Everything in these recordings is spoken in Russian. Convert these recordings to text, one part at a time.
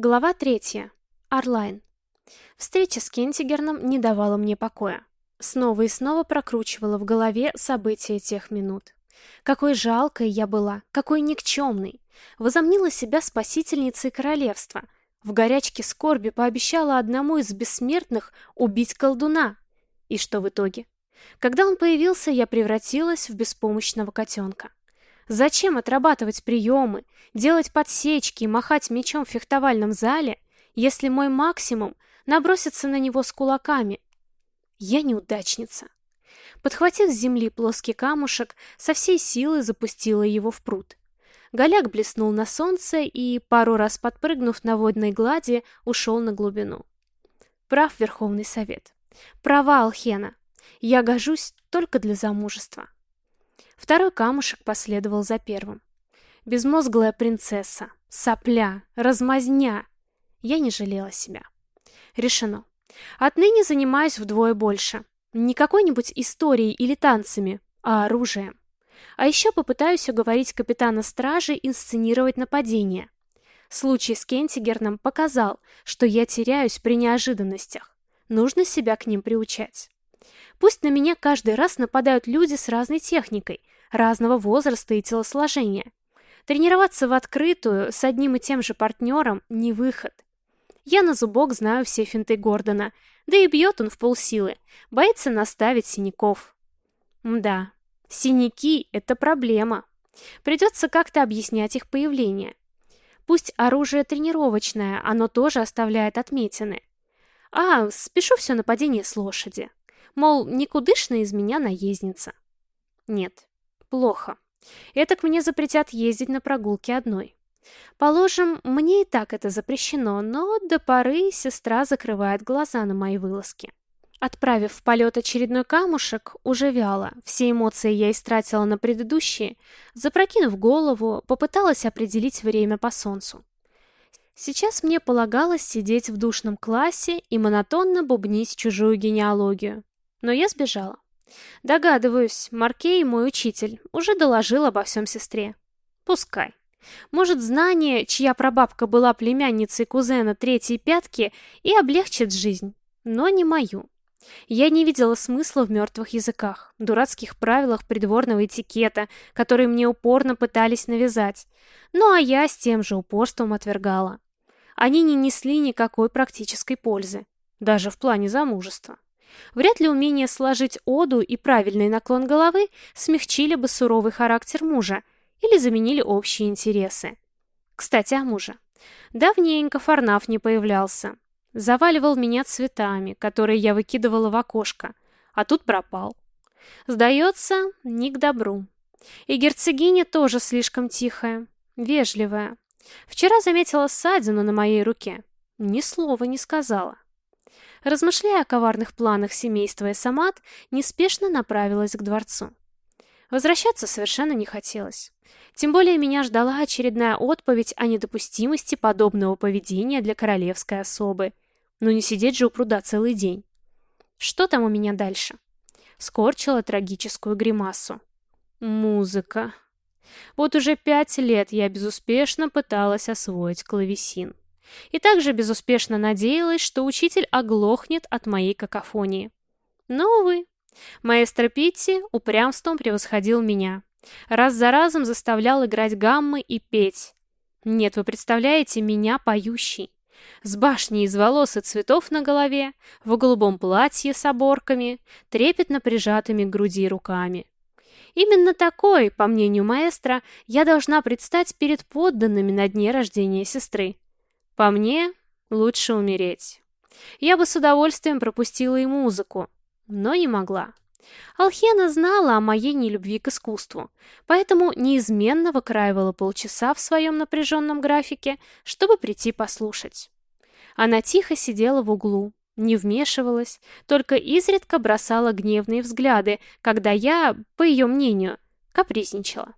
Глава третья. Орлайн. Встреча с Кентигерном не давала мне покоя. Снова и снова прокручивала в голове события тех минут. Какой жалкой я была, какой никчемной. Возомнила себя спасительницей королевства. В горячке скорби пообещала одному из бессмертных убить колдуна. И что в итоге? Когда он появился, я превратилась в беспомощного котенка. Зачем отрабатывать приемы, делать подсечки и махать мечом в фехтовальном зале, если мой максимум набросится на него с кулаками? Я неудачница. Подхватив с земли плоский камушек, со всей силы запустила его в пруд. Голяк блеснул на солнце и, пару раз подпрыгнув на водной глади, ушел на глубину. Прав Верховный Совет. Права Алхена. Я гожусь только для замужества. Второй камушек последовал за первым. Безмозглая принцесса, сопля, размазня. Я не жалела себя. Решено. Отныне занимаюсь вдвое больше. Не какой-нибудь историей или танцами, а оружием. А еще попытаюсь уговорить капитана стражи инсценировать нападение. Случай с Кентигерном показал, что я теряюсь при неожиданностях. Нужно себя к ним приучать. Пусть на меня каждый раз нападают люди с разной техникой, разного возраста и телосложения. Тренироваться в открытую с одним и тем же партнером – не выход. Я на зубок знаю все финты Гордона, да и бьет он в полсилы, боится наставить синяков. Мда, синяки – это проблема. Придется как-то объяснять их появление. Пусть оружие тренировочное, оно тоже оставляет отметины. А, спешу все нападение с лошади. Мол, никудышная из меня наездница. Нет, плохо. Этак мне запретят ездить на прогулки одной. Положим, мне и так это запрещено, но до поры сестра закрывает глаза на мои вылазки. Отправив в полет очередной камушек, уже вяло, все эмоции я истратила на предыдущие, запрокинув голову, попыталась определить время по солнцу. Сейчас мне полагалось сидеть в душном классе и монотонно бубнить чужую генеалогию. Но я сбежала. Догадываюсь, Маркей, мой учитель, уже доложил обо всем сестре. Пускай. Может, знание, чья прабабка была племянницей кузена третьей пятки, и облегчит жизнь, но не мою. Я не видела смысла в мертвых языках, дурацких правилах придворного этикета, которые мне упорно пытались навязать. Ну а я с тем же упорством отвергала. Они не несли никакой практической пользы, даже в плане замужества. Вряд ли умение сложить оду и правильный наклон головы смягчили бы суровый характер мужа или заменили общие интересы. Кстати, о муже. Давненько Фарнаф не появлялся. Заваливал меня цветами, которые я выкидывала в окошко, а тут пропал. Сдается, не к добру. И герцогиня тоже слишком тихая, вежливая. Вчера заметила ссадину на моей руке. Ни слова не сказала. Размышляя о коварных планах семейства Эсамат, неспешно направилась к дворцу. Возвращаться совершенно не хотелось. Тем более меня ждала очередная отповедь о недопустимости подобного поведения для королевской особы. Но не сидеть же у пруда целый день. Что там у меня дальше? Скорчила трагическую гримасу. Музыка. Вот уже пять лет я безуспешно пыталась освоить клавесин и также безуспешно надеялась, что учитель оглохнет от моей какофонии. Но, увы, маэстро Питти упрямством превосходил меня. Раз за разом заставлял играть гаммы и петь. Нет, вы представляете, меня поющий. С башней из волос и цветов на голове, в голубом платье с оборками, трепетно прижатыми к груди руками. Именно такой, по мнению маэстро, я должна предстать перед подданными на дне рождения сестры. По мне, лучше умереть. Я бы с удовольствием пропустила и музыку, но не могла. Алхена знала о моей нелюбви к искусству, поэтому неизменно выкраивала полчаса в своем напряженном графике, чтобы прийти послушать. Она тихо сидела в углу, не вмешивалась, только изредка бросала гневные взгляды, когда я, по ее мнению, капризничала.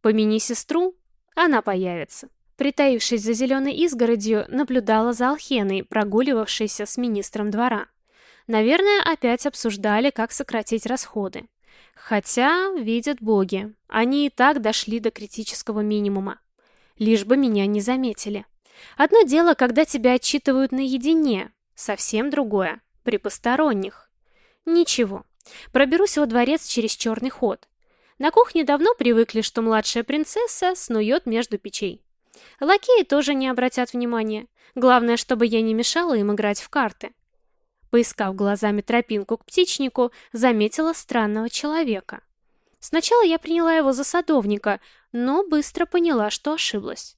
Помяни сестру, она появится. Притаившись за зеленой изгородью, наблюдала за Алхеной, прогуливавшейся с министром двора. Наверное, опять обсуждали, как сократить расходы. Хотя, видят боги, они и так дошли до критического минимума. Лишь бы меня не заметили. Одно дело, когда тебя отчитывают наедине, совсем другое — при посторонних. Ничего, проберусь во дворец через черный ход. На кухне давно привыкли, что младшая принцесса снует между печей. Лакеи тоже не обратят внимания. Главное, чтобы я не мешала им играть в карты. Поискав глазами тропинку к птичнику, заметила странного человека. Сначала я приняла его за садовника, но быстро поняла, что ошиблась.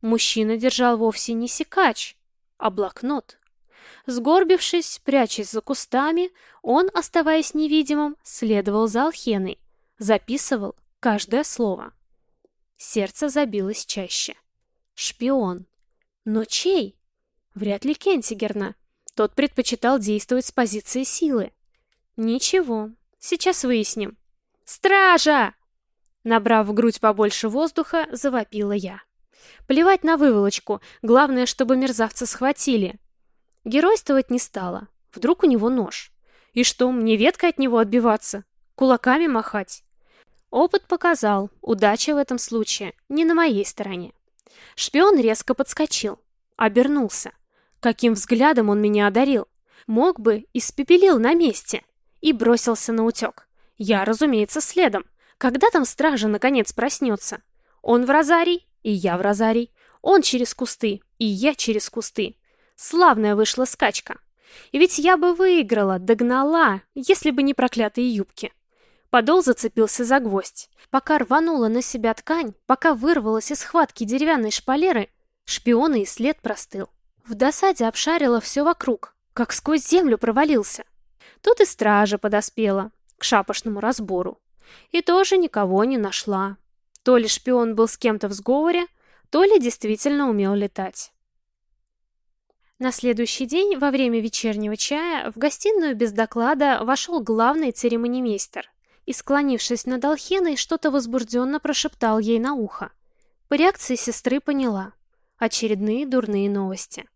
Мужчина держал вовсе не секач, а блокнот. Сгорбившись, прячась за кустами, он, оставаясь невидимым, следовал за Алхеной, записывал каждое слово. Сердце забилось чаще. Шпион. Но чей? Вряд ли Кентигерна. Тот предпочитал действовать с позиции силы. Ничего, сейчас выясним. «Стража!» Набрав в грудь побольше воздуха, завопила я. Плевать на выволочку, главное, чтобы мерзавца схватили. Геройствовать не стала. Вдруг у него нож. И что, мне веткой от него отбиваться? Кулаками махать? Опыт показал, удача в этом случае не на моей стороне. Шпион резко подскочил, обернулся. Каким взглядом он меня одарил? Мог бы, испепелил на месте. И бросился на утек. Я, разумеется, следом. Когда там стража наконец проснется? Он в розарий, и я в розарий. Он через кусты, и я через кусты. Славная вышла скачка. И ведь я бы выиграла, догнала, если бы не проклятые юбки. Подол зацепился за гвоздь. Пока рванула на себя ткань, пока вырвалась из схватки деревянной шпалеры, шпиона и след простыл. В досаде обшарила все вокруг, как сквозь землю провалился. Тут и стража подоспела к шапошному разбору. И тоже никого не нашла. То ли шпион был с кем-то в сговоре, то ли действительно умел летать. На следующий день, во время вечернего чая, в гостиную без доклада вошел главный церемонимейстер и, склонившись над Алхеной, что-то возбужденно прошептал ей на ухо. По реакции сестры поняла. Очередные дурные новости.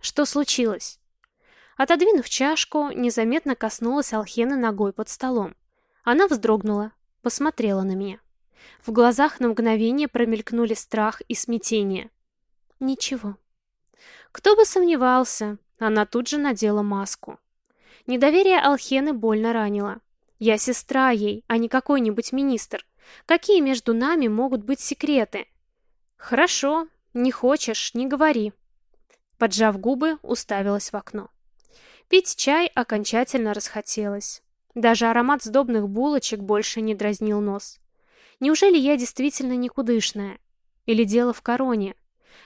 Что случилось? Отодвинув чашку, незаметно коснулась Алхены ногой под столом. Она вздрогнула, посмотрела на меня. В глазах на мгновение промелькнули страх и смятение. Ничего. Кто бы сомневался, она тут же надела маску. Недоверие Алхены больно ранило. Я сестра ей, а не какой-нибудь министр. Какие между нами могут быть секреты? Хорошо, не хочешь, не говори. Поджав губы, уставилась в окно. Пить чай окончательно расхотелось. Даже аромат сдобных булочек больше не дразнил нос. Неужели я действительно никудышная? Или дело в короне?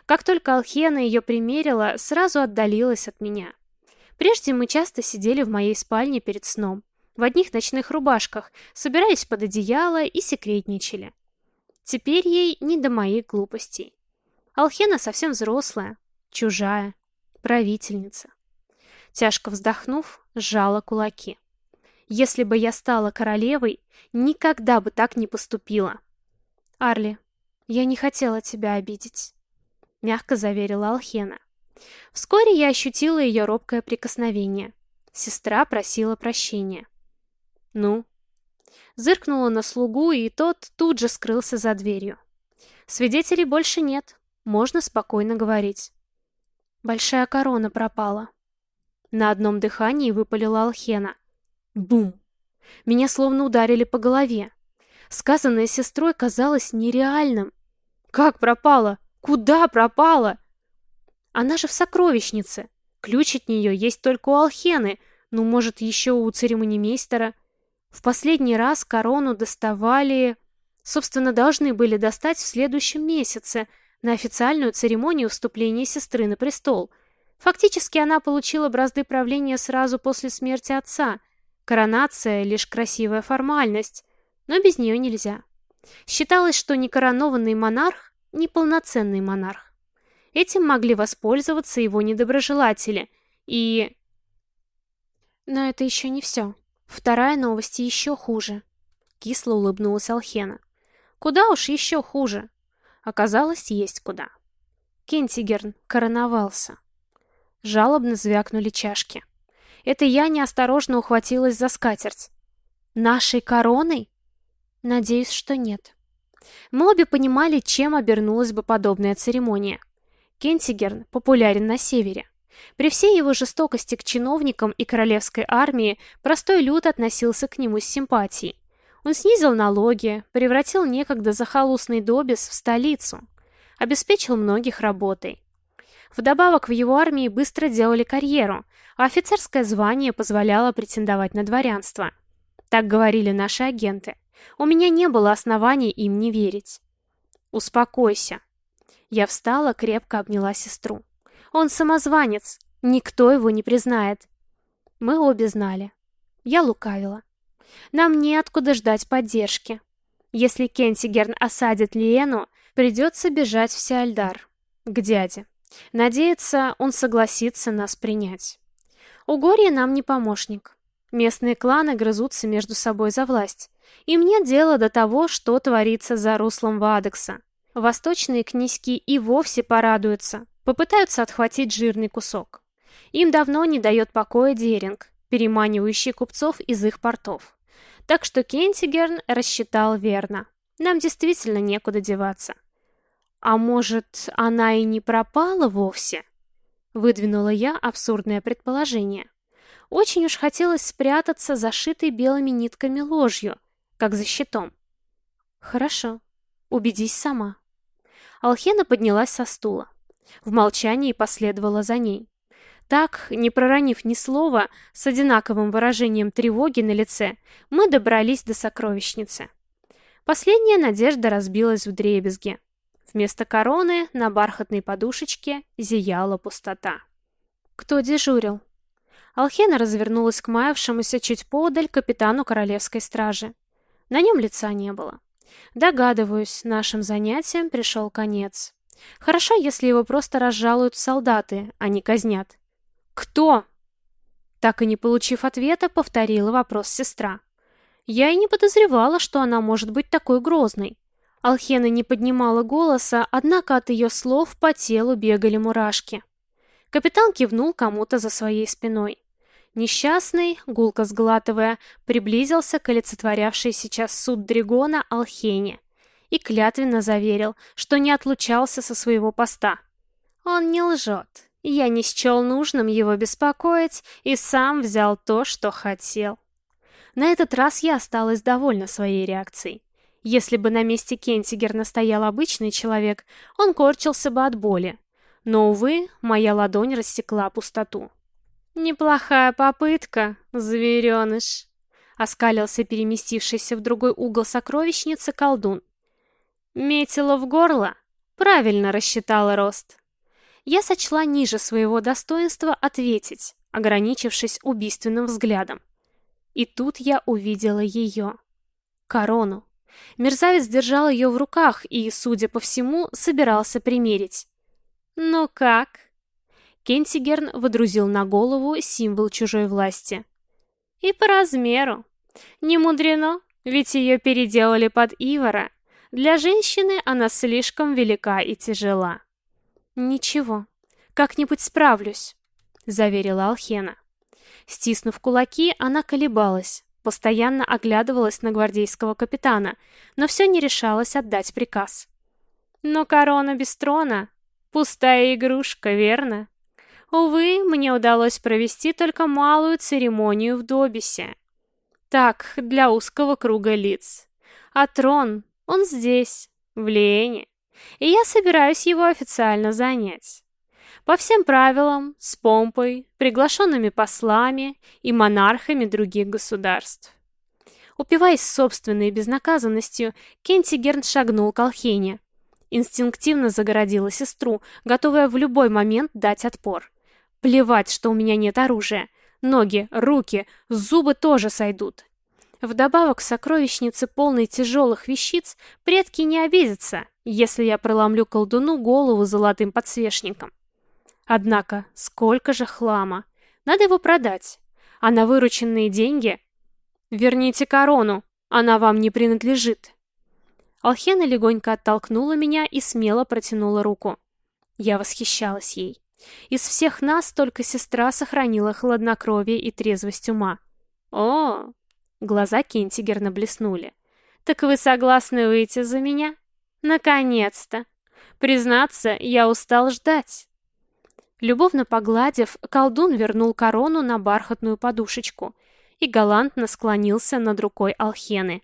Как только Алхена ее примерила, сразу отдалилась от меня. Прежде мы часто сидели в моей спальне перед сном, в одних ночных рубашках, собирались под одеяло и секретничали. Теперь ей не до моих глупостей. Алхена совсем взрослая, чужая, правительница. Тяжко вздохнув, сжала кулаки. Если бы я стала королевой, никогда бы так не поступила. Арли, я не хотела тебя обидеть, мягко заверила Алхена. Вскоре я ощутила ее робкое прикосновение. Сестра просила прощения. Ну? Зыркнула на слугу, и тот тут же скрылся за дверью. Свидетелей больше нет, можно спокойно говорить. Большая корона пропала. На одном дыхании выпалила Алхена. Бум! Меня словно ударили по голове. Сказанное сестрой казалось нереальным. Как пропала? Куда пропала? Она же в сокровищнице. Ключ от нее есть только у Алхены, ну, может, еще у церемонимейстера. В последний раз корону доставали... Собственно, должны были достать в следующем месяце, на официальную церемонию вступления сестры на престол. Фактически она получила бразды правления сразу после смерти отца. Коронация — лишь красивая формальность, но без нее нельзя. Считалось, что некоронованный монарх — неполноценный монарх. Этим могли воспользоваться его недоброжелатели, и... Но это еще не все. Вторая новость еще хуже. Кисло улыбнулась Алхена. Куда уж еще хуже. Оказалось, есть куда. Кентигерн короновался. Жалобно звякнули чашки. Это я неосторожно ухватилась за скатерть. Нашей короной? Надеюсь, что нет. Мы обе понимали, чем обернулась бы подобная церемония. Кентигерн популярен на севере. При всей его жестокости к чиновникам и королевской армии простой люд относился к нему с симпатией. Он снизил налоги, превратил некогда захолустный Добис в столицу, обеспечил многих работой. Вдобавок в его армии быстро делали карьеру, а офицерское звание позволяло претендовать на дворянство. Так говорили наши агенты. У меня не было оснований им не верить. «Успокойся». Я встала, крепко обняла сестру. «Он самозванец, никто его не признает». Мы обе знали. Я лукавила. Нам неоткуда ждать поддержки. Если Кентигерн осадит Лиену, придется бежать в Сиальдар, к дяде. Надеяться, он согласится нас принять. Угорье нам не помощник. Местные кланы грызутся между собой за власть. Им нет дела до того, что творится за руслом Вадекса. Восточные князьки и вовсе порадуются, попытаются отхватить жирный кусок. Им давно не дает покоя Деринг, переманивающий купцов из их портов. Так что Кентигерн рассчитал верно. Нам действительно некуда деваться. А может, она и не пропала вовсе? Выдвинула я абсурдное предположение. Очень уж хотелось спрятаться зашитой белыми нитками ложью, как за щитом. Хорошо, убедись сама. Алхена поднялась со стула. В молчании последовала за ней. Так, не проронив ни слова, с одинаковым выражением тревоги на лице, мы добрались до сокровищницы. Последняя надежда разбилась в дребезге. Вместо короны на бархатной подушечке зияла пустота. Кто дежурил? Алхена развернулась к маявшемуся чуть подаль капитану королевской стражи. На нем лица не было. Догадываюсь, нашим занятиям пришел конец. Хорошо, если его просто разжалуют солдаты, а не казнят. «Кто?» Так и не получив ответа, повторила вопрос сестра. Я и не подозревала, что она может быть такой грозной. Алхена не поднимала голоса, однако от ее слов по телу бегали мурашки. Капитан кивнул кому-то за своей спиной. Несчастный, гулко сглатывая, приблизился к олицетворявшей сейчас суд Дригона Алхене и клятвенно заверил, что не отлучался со своего поста. Он не лжет. Я не счел нужным его беспокоить и сам взял то, что хотел. На этот раз я осталась довольна своей реакцией. Если бы на месте Кентигерна стоял обычный человек, он корчился бы от боли. Но, увы, моя ладонь рассекла пустоту. «Неплохая попытка, звереныш», — оскалился переместившийся в другой угол сокровищницы колдун. «Метила в горло? Правильно рассчитала рост». Я сочла ниже своего достоинства ответить, ограничившись убийственным взглядом. И тут я увидела ее. Корону. Мерзавец держал ее в руках и, судя по всему, собирался примерить. «Ну как?» Кентигерн водрузил на голову символ чужой власти. «И по размеру. Не мудрено, ведь ее переделали под Ивара. Для женщины она слишком велика и тяжела». «Ничего, как-нибудь справлюсь», — заверила Алхена. Стиснув кулаки, она колебалась, Постоянно оглядывалась на гвардейского капитана, но все не решалась отдать приказ. Но корона без трона — пустая игрушка, верно? Увы, мне удалось провести только малую церемонию в Добисе. Так, для узкого круга лиц. А трон, он здесь, в Лене, и я собираюсь его официально занять. По всем правилам, с помпой, приглашенными послами и монархами других государств. Упиваясь собственной безнаказанностью, Кентигерн шагнул к Алхене. Инстинктивно загородила сестру, готовая в любой момент дать отпор. Плевать, что у меня нет оружия. Ноги, руки, зубы тоже сойдут. Вдобавок в сокровищнице полной тяжелых вещиц предки не обидятся, если я проломлю колдуну голову золотым подсвечником. Однако, сколько же хлама. Надо его продать. А на вырученные деньги... Верните корону, она вам не принадлежит. Алхена легонько оттолкнула меня и смело протянула руку. Я восхищалась ей. Из всех нас только сестра сохранила хладнокровие и трезвость ума. О, глаза Кентигерна блеснули. Так вы согласны выйти за меня? Наконец-то! Признаться, я устал ждать. Любовно погладив, колдун вернул корону на бархатную подушечку и галантно склонился над рукой Алхены.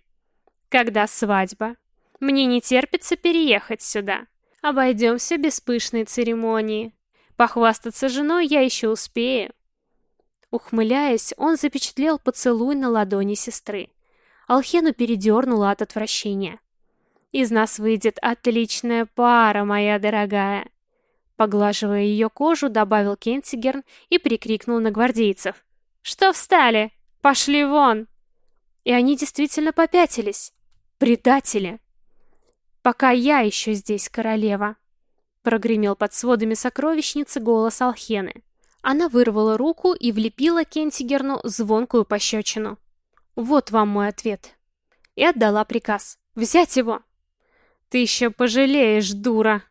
«Когда свадьба? Мне не терпится переехать сюда. Обойдемся без пышной церемонии. Похвастаться женой я еще успею». Ухмыляясь, он запечатлел поцелуй на ладони сестры. Алхену передернула от отвращения. «Из нас выйдет отличная пара, моя дорогая!» Поглаживая ее кожу, добавил Кентигерн и прикрикнул на гвардейцев. «Что встали? Пошли вон!» И они действительно попятились. Предатели! «Пока я еще здесь, королева!» Прогремел под сводами сокровищницы голос Алхены. Она вырвала руку и влепила Кентигерну звонкую пощечину. «Вот вам мой ответ!» И отдала приказ. «Взять его!» «Ты еще пожалеешь, дура!»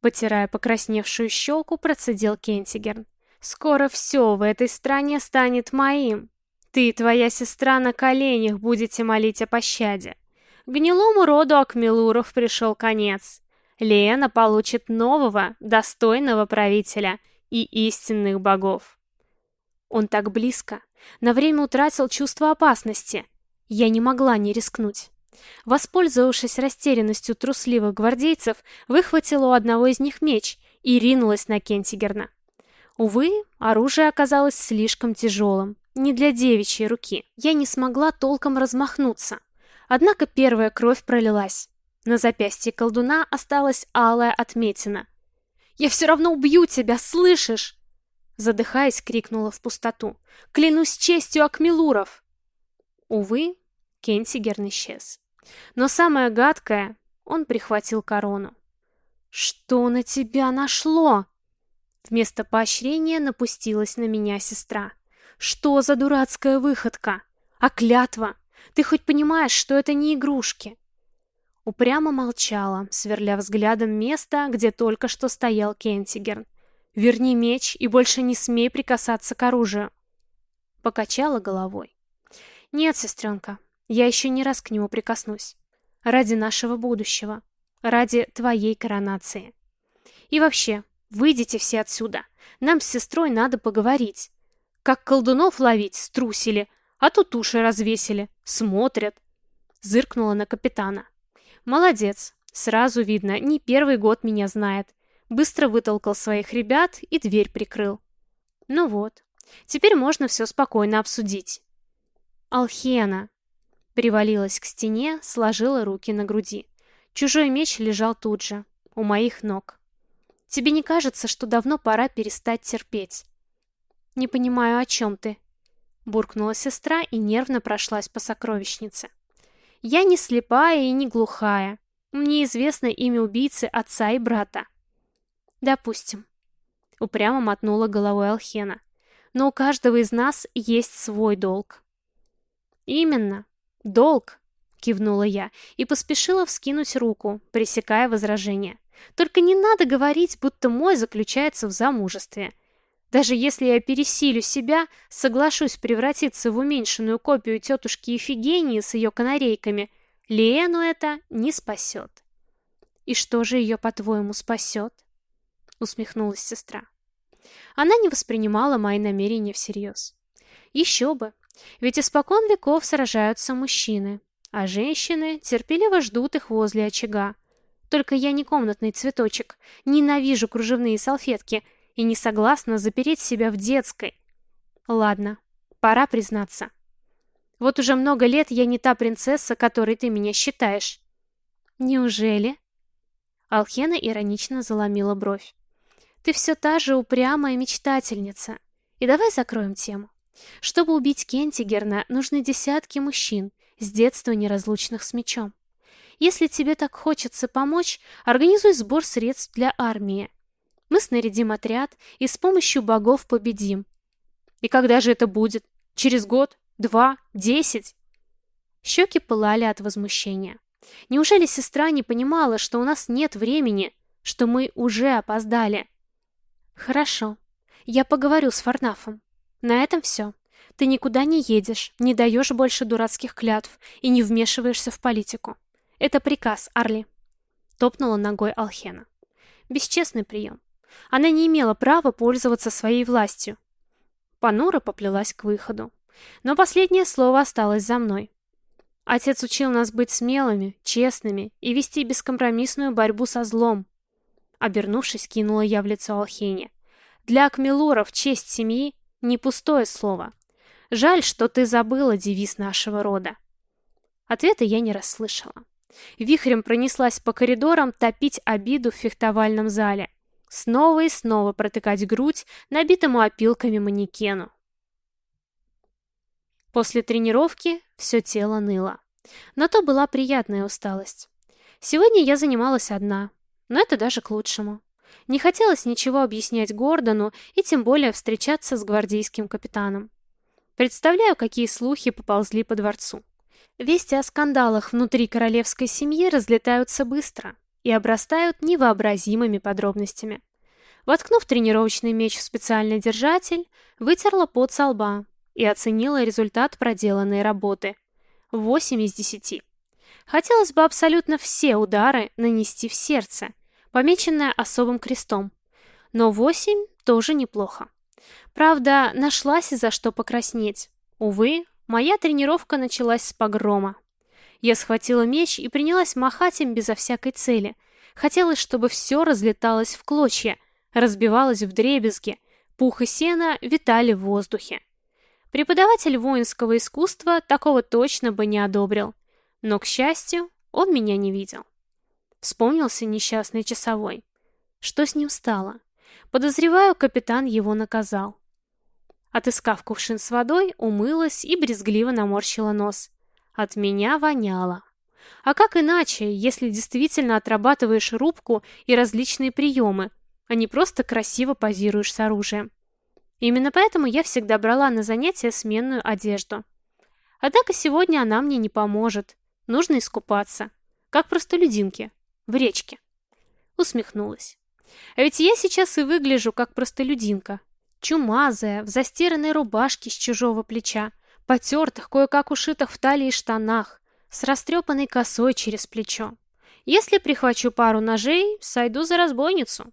Потирая покрасневшую щеку, процедил Кентигерн. «Скоро все в этой стране станет моим. Ты и твоя сестра на коленях будете молить о пощаде. Гнилому роду Акмелуров пришел конец. Лена получит нового, достойного правителя и истинных богов». Он так близко. На время утратил чувство опасности. Я не могла не рискнуть. Воспользовавшись растерянностью трусливых гвардейцев, выхватила у одного из них меч и ринулась на Кентигерна. Увы, оружие оказалось слишком тяжелым, не для девичьей руки. Я не смогла толком размахнуться. Однако первая кровь пролилась. На запястье колдуна осталась алая отметина. «Я все равно убью тебя, слышишь?» Задыхаясь, крикнула в пустоту. «Клянусь честью Акмелуров!» Увы, Кентигерн исчез. Но самое гадкое, он прихватил корону. «Что на тебя нашло?» Вместо поощрения напустилась на меня сестра. «Что за дурацкая выходка? А клятва? Ты хоть понимаешь, что это не игрушки?» Упрямо молчала, сверля взглядом место, где только что стоял Кентигерн. «Верни меч и больше не смей прикасаться к оружию!» Покачала головой. «Нет, сестренка, я еще не раз к нему прикоснусь. Ради нашего будущего. Ради твоей коронации. И вообще, выйдите все отсюда. Нам с сестрой надо поговорить. Как колдунов ловить, струсили, а тут уши развесили, смотрят. Зыркнула на капитана. Молодец, сразу видно, не первый год меня знает. Быстро вытолкал своих ребят и дверь прикрыл. Ну вот, теперь можно все спокойно обсудить. Алхена, Привалилась к стене, сложила руки на груди. Чужой меч лежал тут же, у моих ног. Тебе не кажется, что давно пора перестать терпеть? Не понимаю, о чем ты. Буркнула сестра и нервно прошлась по сокровищнице. Я не слепая и не глухая. Мне известно имя убийцы отца и брата. Допустим. Упрямо мотнула головой Алхена. Но у каждого из нас есть свой долг. Именно. «Долг!» — кивнула я и поспешила вскинуть руку, пресекая возражение. «Только не надо говорить, будто мой заключается в замужестве. Даже если я пересилю себя, соглашусь превратиться в уменьшенную копию тетушки Ефигении с ее канарейками, Лену это не спасет». «И что же ее, по-твоему, спасет?» — усмехнулась сестра. Она не воспринимала мои намерения всерьез. Еще бы, ведь испокон веков сражаются мужчины, а женщины терпеливо ждут их возле очага. Только я не комнатный цветочек, ненавижу кружевные салфетки и не согласна запереть себя в детской. Ладно, пора признаться. Вот уже много лет я не та принцесса, которой ты меня считаешь. Неужели? Алхена иронично заломила бровь. Ты все та же упрямая мечтательница. И давай закроем тему. Чтобы убить Кентигерна, нужны десятки мужчин, с детства неразлучных с мечом. Если тебе так хочется помочь, организуй сбор средств для армии. Мы снарядим отряд и с помощью богов победим. И когда же это будет? Через год? Два? Десять? Щеки пылали от возмущения. Неужели сестра не понимала, что у нас нет времени, что мы уже опоздали? Хорошо, я поговорю с Фарнафом. На этом все. Ты никуда не едешь, не даешь больше дурацких клятв и не вмешиваешься в политику. Это приказ, Арли. Топнула ногой Алхена. Бесчестный прием. Она не имела права пользоваться своей властью. Панура поплелась к выходу. Но последнее слово осталось за мной. Отец учил нас быть смелыми, честными и вести бескомпромиссную борьбу со злом. Обернувшись, кинула я в лицо Алхене. Для Акмелуров честь семьи — не пустое слово. Жаль, что ты забыла девиз нашего рода. Ответа я не расслышала. Вихрем пронеслась по коридорам топить обиду в фехтовальном зале. Снова и снова протыкать грудь набитому опилками манекену. После тренировки все тело ныло. Но то была приятная усталость. Сегодня я занималась одна, но это даже к лучшему. Не хотелось ничего объяснять Гордону и тем более встречаться с гвардейским капитаном. Представляю, какие слухи поползли по дворцу. Вести о скандалах внутри королевской семьи разлетаются быстро и обрастают невообразимыми подробностями. Воткнув тренировочный меч в специальный держатель, вытерла пот со лба и оценила результат проделанной работы. 8 из 10. Хотелось бы абсолютно все удары нанести в сердце, помеченное особым крестом. Но 8 тоже неплохо. Правда, нашлась из-за что покраснеть. Увы, моя тренировка началась с погрома. Я схватила меч и принялась махать им безо всякой цели. Хотелось, чтобы все разлеталось в клочья, разбивалось в дребезги, пух и сено витали в воздухе. Преподаватель воинского искусства такого точно бы не одобрил. Но, к счастью, он меня не видел. Вспомнился несчастный часовой. Что с ним стало? Подозреваю, капитан его наказал. Отыскав кувшин с водой, умылась и брезгливо наморщила нос. От меня воняло. А как иначе, если действительно отрабатываешь рубку и различные приемы, а не просто красиво позируешь с оружием? Именно поэтому я всегда брала на занятия сменную одежду. Однако сегодня она мне не поможет. Нужно искупаться. Как простолюдинки. В речке. Усмехнулась. А ведь я сейчас и выгляжу как простолюдинка. Чумазая, в застиранной рубашке с чужого плеча, потертых, кое-как ушитых в талии штанах, с растрепанной косой через плечо. Если прихвачу пару ножей, сойду за разбойницу.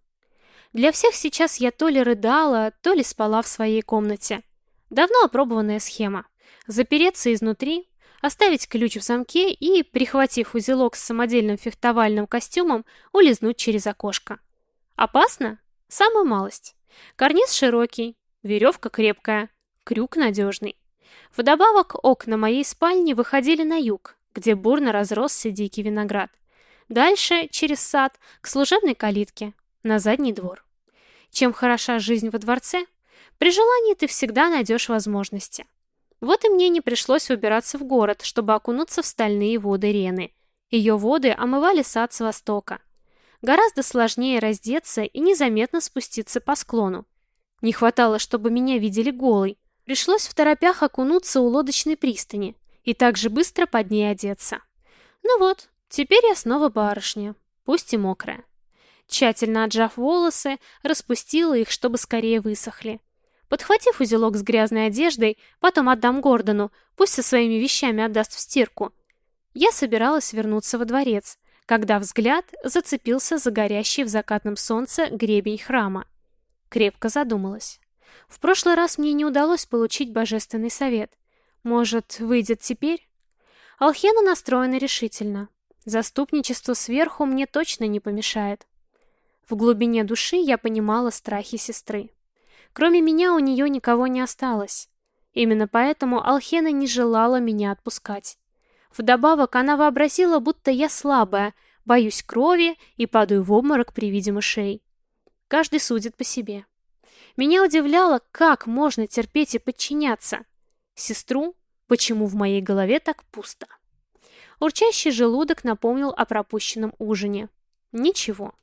Для всех сейчас я то ли рыдала, то ли спала в своей комнате. Давно опробованная схема. Запереться изнутри, оставить ключ в замке и, прихватив узелок с самодельным фехтовальным костюмом, улизнуть через окошко. Опасно? Самую малость. Карниз широкий, веревка крепкая, крюк надежный. Вдобавок окна моей спальни выходили на юг, где бурно разросся дикий виноград. Дальше, через сад, к служебной калитке, на задний двор. Чем хороша жизнь во дворце? При желании ты всегда найдешь возможности. Вот и мне не пришлось выбираться в город, чтобы окунуться в стальные воды Рены. Ее воды омывали сад с востока. Гораздо сложнее раздеться и незаметно спуститься по склону. Не хватало, чтобы меня видели голой. Пришлось в торопях окунуться у лодочной пристани и так же быстро под ней одеться. Ну вот, теперь я снова барышня, пусть и мокрая. Тщательно отжав волосы, распустила их, чтобы скорее высохли. Подхватив узелок с грязной одеждой, потом отдам Гордону, пусть со своими вещами отдаст в стирку. Я собиралась вернуться во дворец, когда взгляд зацепился за горящий в закатном солнце гребень храма. Крепко задумалась. В прошлый раз мне не удалось получить божественный совет. Может, выйдет теперь? Алхена настроена решительно. Заступничество сверху мне точно не помешает. В глубине души я понимала страхи сестры. Кроме меня у нее никого не осталось. Именно поэтому Алхена не желала меня отпускать. Вдобавок она вообразила, будто я слабая, боюсь крови и падаю в обморок при виде мышей. Каждый судит по себе. Меня удивляло, как можно терпеть и подчиняться. Сестру, почему в моей голове так пусто. Урчащий желудок напомнил о пропущенном ужине. Ничего.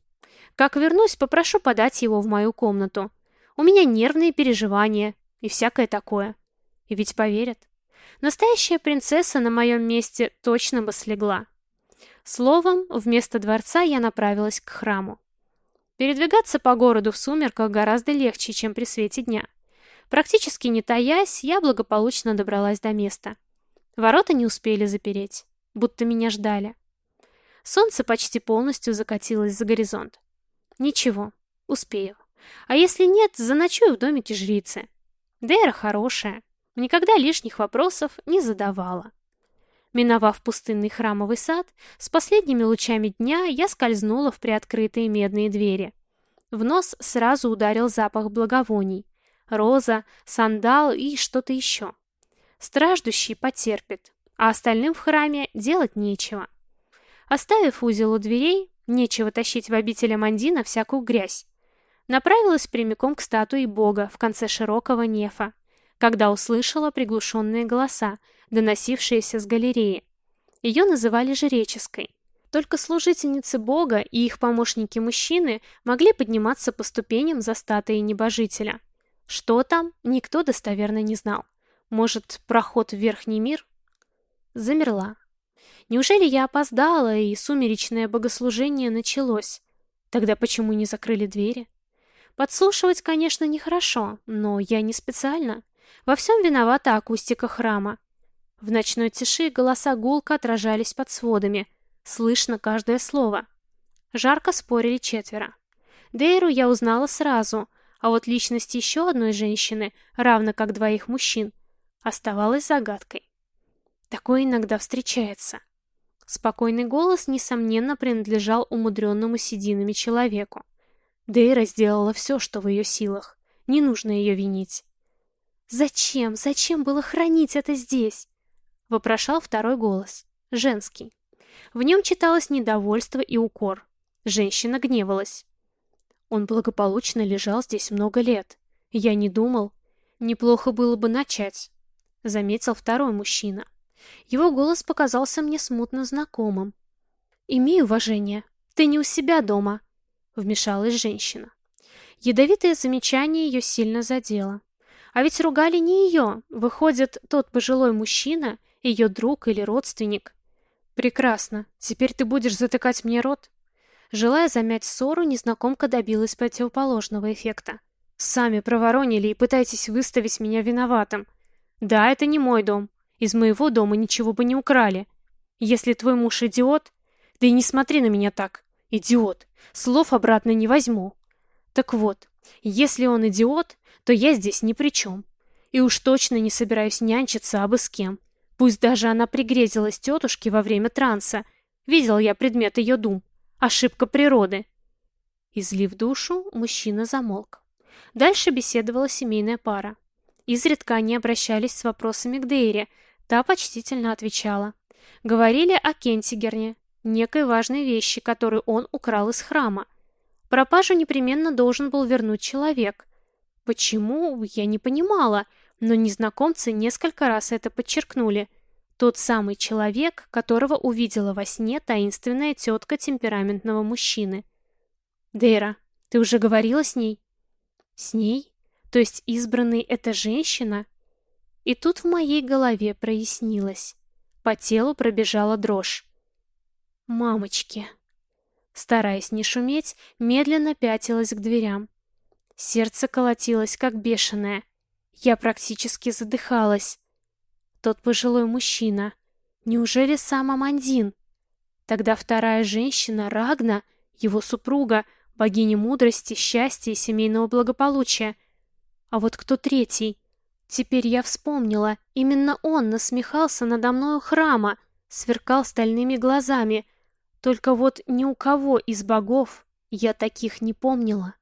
Как вернусь, попрошу подать его в мою комнату. У меня нервные переживания и всякое такое. И ведь поверят. Настоящая принцесса на моем месте точно бы слегла. Словом, вместо дворца я направилась к храму. Передвигаться по городу в сумерках гораздо легче, чем при свете дня. Практически не таясь, я благополучно добралась до места. Ворота не успели запереть, будто меня ждали. Солнце почти полностью закатилось за горизонт. Ничего, успею. А если нет, заночую в домике жрицы. Дейра хорошая, никогда лишних вопросов не задавала. Миновав пустынный храмовый сад, с последними лучами дня я скользнула в приоткрытые медные двери. В нос сразу ударил запах благовоний. Роза, сандал и что-то еще. Страждущий потерпит, а остальным в храме делать нечего. Оставив узел у дверей, нечего тащить в обители Мандина всякую грязь, направилась прямиком к статуе бога в конце широкого нефа, когда услышала приглушенные голоса, доносившиеся с галереи. Ее называли жреческой. Только служительницы бога и их помощники-мужчины могли подниматься по ступеням за статуей небожителя. Что там, никто достоверно не знал. Может, проход в верхний мир? Замерла. Неужели я опоздала, и сумеречное богослужение началось? Тогда почему не закрыли двери? Подслушивать, конечно, нехорошо, но я не специально. Во всем виновата акустика храма. В ночной тиши голоса гулко отражались под сводами. Слышно каждое слово. Жарко спорили четверо. Дейру я узнала сразу, а вот личность еще одной женщины, равно как двоих мужчин, оставалась загадкой. Такое иногда встречается. Спокойный голос, несомненно, принадлежал умудренному сединами человеку. Дейра сделала все, что в ее силах. Не нужно ее винить. «Зачем? Зачем было хранить это здесь?» — вопрошал второй голос. Женский. В нем читалось недовольство и укор. Женщина гневалась. Он благополучно лежал здесь много лет. Я не думал. Неплохо было бы начать. Заметил второй мужчина. Его голос показался мне смутно знакомым. «Имей уважение. Ты не у себя дома», — вмешалась женщина. Ядовитое замечание ее сильно задело. А ведь ругали не ее. Выходит, тот пожилой мужчина, ее друг или родственник. Прекрасно. Теперь ты будешь затыкать мне рот? Желая замять ссору, незнакомка добилась противоположного эффекта. Сами проворонили и пытаетесь выставить меня виноватым. Да, это не мой дом. Из моего дома ничего бы не украли. Если твой муж идиот... Да и не смотри на меня так. Идиот. Слов обратно не возьму. Так вот, если он идиот, то я здесь ни при чем. И уж точно не собираюсь нянчиться абы с кем. Пусть даже она пригрезилась тетушке во время транса. Видел я предмет ее дум. Ошибка природы. Излив душу, мужчина замолк. Дальше беседовала семейная пара. Изредка они обращались с вопросами к Дейре. Та почтительно отвечала. Говорили о Кентигерне, некой важной вещи, которую он украл из храма. Пропажу непременно должен был вернуть человек. Почему, я не понимала, но незнакомцы несколько раз это подчеркнули. Тот самый человек, которого увидела во сне таинственная тетка темпераментного мужчины. «Дейра, ты уже говорила с ней?» «С ней? То есть избранный это женщина?» И тут в моей голове прояснилось. По телу пробежала дрожь. «Мамочки!» Стараясь не шуметь, медленно пятилась к дверям. Сердце колотилось, как бешеное. Я практически задыхалась. Тот пожилой мужчина. Неужели сам Амандин? Тогда вторая женщина, Рагна, его супруга, богиня мудрости, счастья и семейного благополучия. А вот кто третий? Теперь я вспомнила. Именно он насмехался надо мной у храма, сверкал стальными глазами. Только вот ни у кого из богов я таких не помнила.